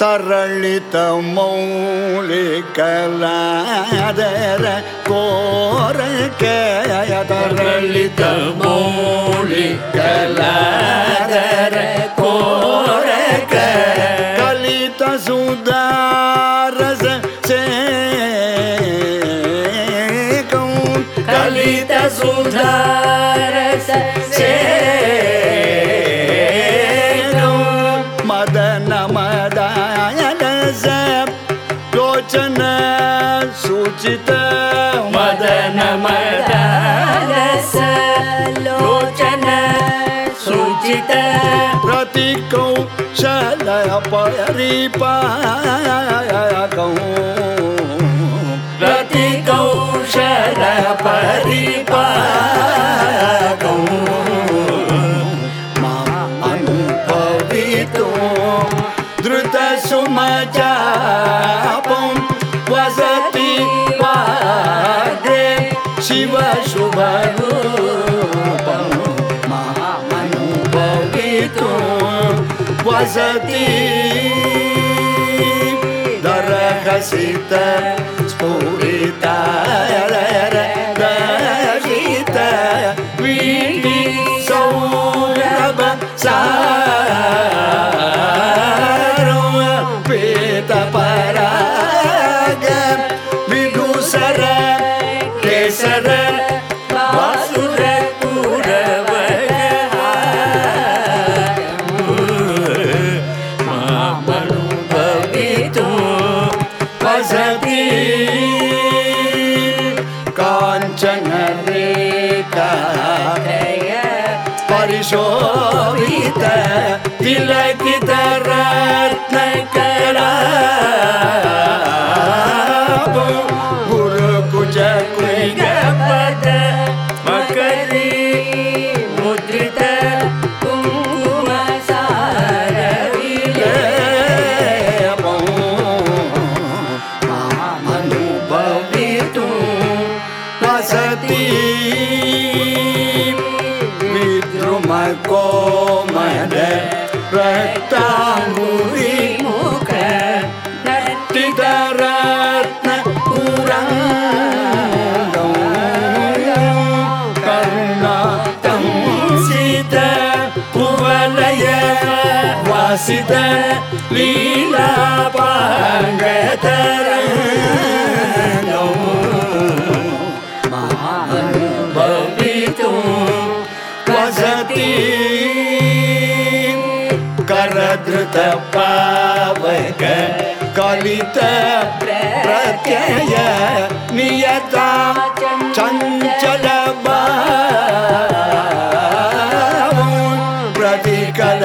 தரழித்த மௌலிகலாதர கோரக்க தரழித்த மௌலிகலாதர கோரக்க கலித சுதாரச சேகம் கலித சுதாரச சே மதன மதா मदन मया लोचन सूचित। प्रति गौ शल प्रति गौ सलरि दरङ्गीत छोरिता काञ्चन परिशोभित किल मको मद प्रतामुरि मुख नट्टितरत्न पुरा रत्न सीत कुवलय वासित लीलापाङ्गतर पावक कलित प्रत्यय नियता चञ्चल प्रतिकल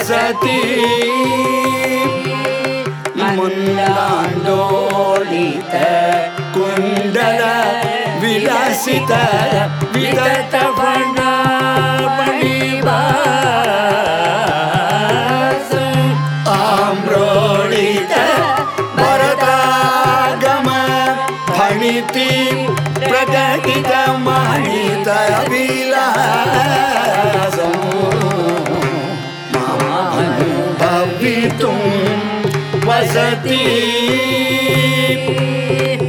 வசதி முன்னாண்டோழித்த குண்டல விலாசித விதத்தவன் Mazatip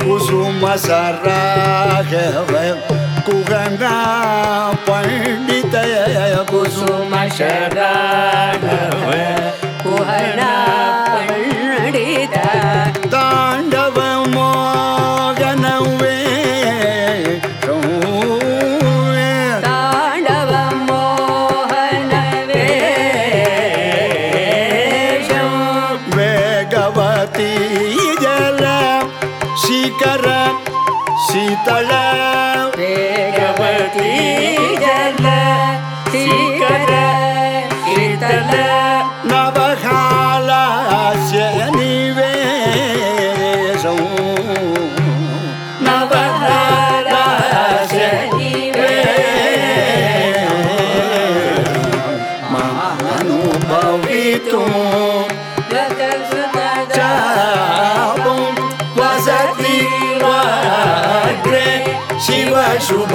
Kusuma Saraja Kuhana Pandita Kusuma Sharaja شيطلا بيغوتي جلا سيكدا شيطلا نبخالا شاني بيزو نبخالا شاني بيزو ما نبويتو su